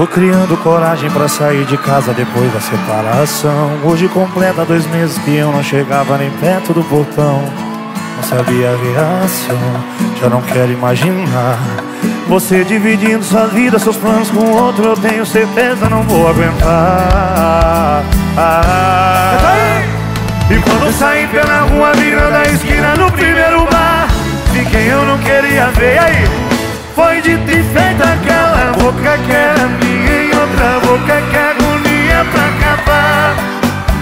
Tô criando coragem pra sair de casa depois da separação. Hoje completa dois meses que eu não chegava nem perto do portão. Não sabia a reação, já não quero imaginar. Você dividindo sua vida, seus planos com outro, eu tenho certeza não vou aguentar. Ah, e quando saí pela rua, virando a esquina no primeiro bar, vi quem eu não queria ver. Aí? Foi de e feito aquela boca que era minha e outra boca que agonia pra acabar.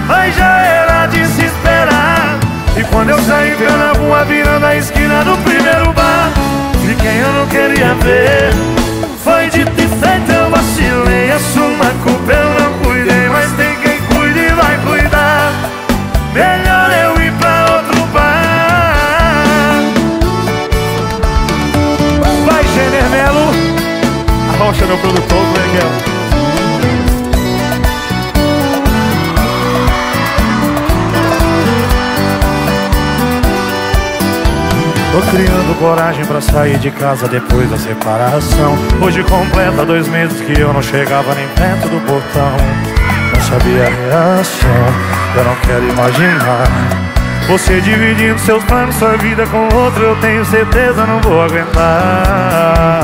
Mas já era de se esperar. E quando eu saí pela rua, virando a esquina no primeiro bar, vi quem eu não queria ver. Foi de e feito, eu vacilei, assuma a culpa, eu Arrocha meu produtor, como é é? Tô criando coragem pra sair de casa depois da separação. Hoje completa dois meses que eu não chegava nem perto do portão. Não sabia a reação, eu não quero imaginar. Você dividindo seus planos, sua vida com outro Eu tenho certeza não vou aguentar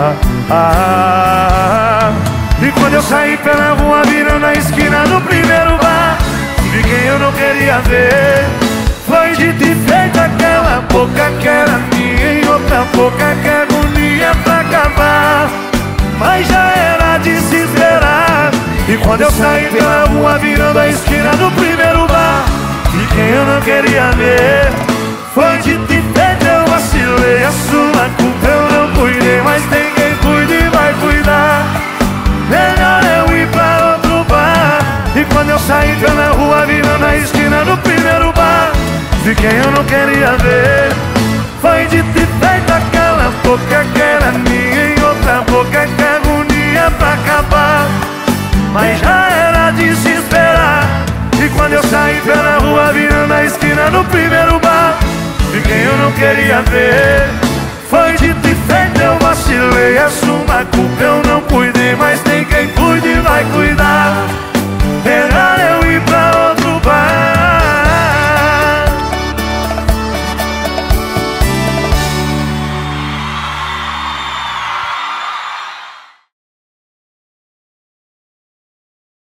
eu saí pela rua virando a esquina do primeiro bar. Vi quem eu não queria ver. Foi dito e feito aquela boca que era minha E outra boca que agonia pra acabar. Mas já era de se esperar. E quando eu saí pela rua virando a esquina do primeiro bar Vi quem eu não queria ver. Foi dito rua virando a esquina do primeiro bar Vi quem eu não queria ver. Foi dito e feito aquela boca que era minha E outra boca que agonia pra acabar. Mas já era de se esperar E quando eu saí pela rua virando a esquina no primeiro bar Vi quem eu não queria ver